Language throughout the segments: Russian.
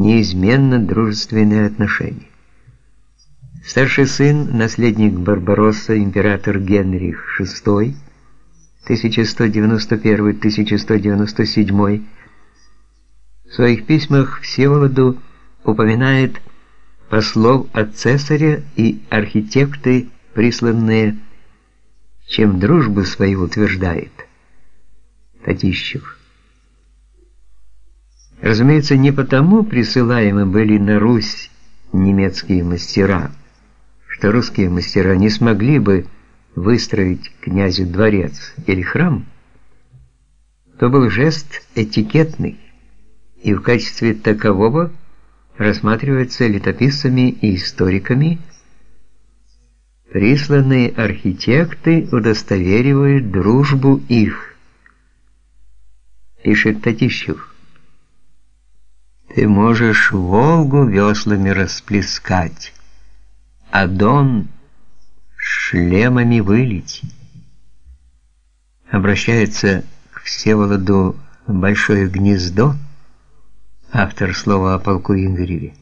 неизменно дружественные отношения. Старший сын, наследник Барбаросса, император Генрих VI, 1191-1197, в своих письмах Всеволоду упоминает послов от цесаря и архитекты, присланные, чем дружбу свою утверждает. Татищев. Разумеется, не потому присылаемы были на Русь немецкие мастера, что русские мастера не смогли бы выстроить князю дворец или храм, то был жест этикетный, и в качестве такового рассматривается летописцами и историками. Присланные архитекты удостоверивают дружбу их, пишет Татищев. Ты можешь Волгу веслами расплескать, а Дон шлемами вылить. Обращается к Всеволоду Большое гнездо, автор слова о полку Игореве.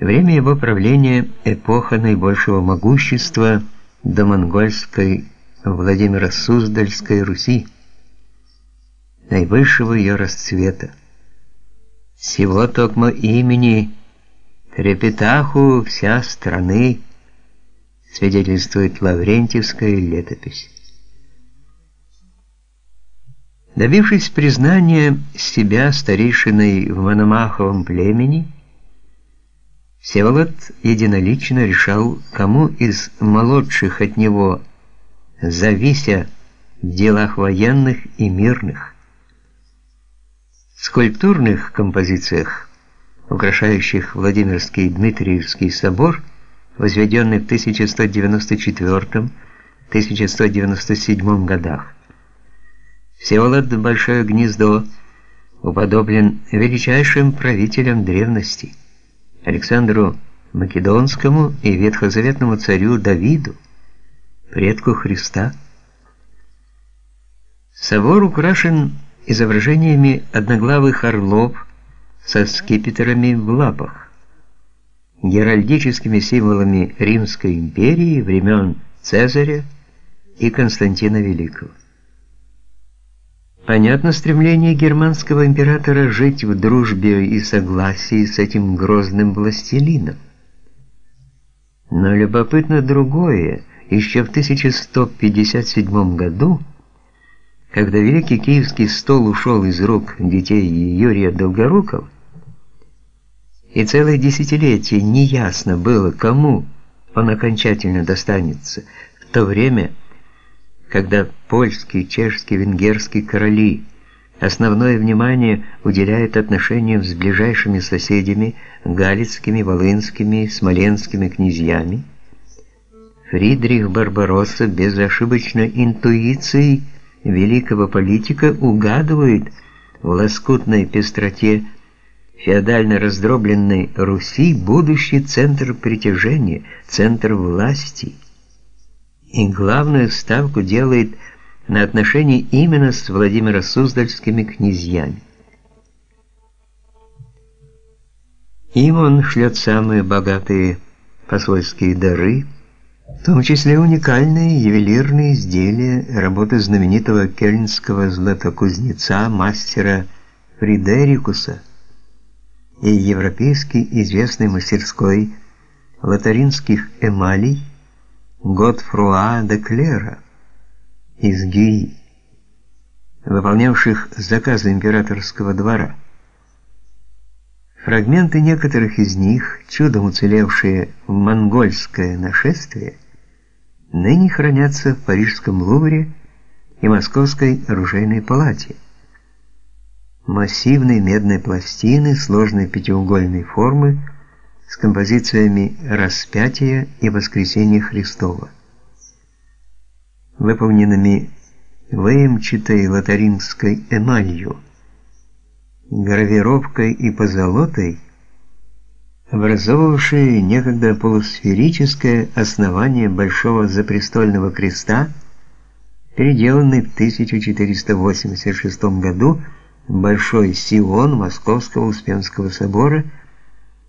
Время его правления – эпоха наибольшего могущества до монгольской Владимира Суздальской Руси, наивысшего ее расцвета. Всего токмо имени Трепетаху вся страны, свидетельствует Лаврентьевская летопись. Добившись признания себя старейшиной в Мономаховом племени, Всеволод единолично решал, кому из молодших от него, завися в делах военных и мирных. Скульптурных композициях украшающих Владимирский Дмитриевский собор, возведенный в 1194-1197 годах. Всеволод Большое Гнездо уподоблен величайшим правителям древности Александру Македонскому и ветхозаветному царю Давиду, предку Христа. Собор украшен изображениями одноглавых орлов, со скипетрами в лапах, геральдическими символами Римской империи времен Цезаря и Константина Великого. Понятно стремление германского императора жить в дружбе и согласии с этим грозным властелином. Но любопытно другое. Еще в 1157 году, когда Великий Киевский стол ушел из рук детей Юрия Долгорукова, и целое десятилетие неясно было, кому он окончательно достанется, в то время, когда польские, чешские, венгерские короли основное внимание уделяют отношениям с ближайшими соседями, галицкими, волынскими, смоленскими князьями, Фридрих Барбаросса безошибочной интуицией великого политика угадывает в лоскутной пестроте феодально раздробленной Руси будущий центр притяжения, центр власти. И главную ставку делает на отношения именно с Владимиро Суздальскими князьями. Им он шлет самые богатые посольские дары, в том числе уникальные ювелирные изделия, работы знаменитого кельнского златокузнеца, мастера Фридерикуса – и европейский известной мастерской лотаринских эмалей Готфруа де Клера из Гюи, выполнявших заказы императорского двора. Фрагменты некоторых из них, чудом уцелевшие в монгольское нашествие, ныне хранятся в Парижском Лувре и Московской оружейной палате. Массивной медной пластины сложной пятиугольной формы с композициями распятия и воскресения Христова, выполненными выемчатой лотаринской эмалью, гравировкой и позолотой, образовавшие некогда полусферическое основание Большого Запрестольного Креста, переделанный в 1486 году Большой Сион Московского Успенского собора –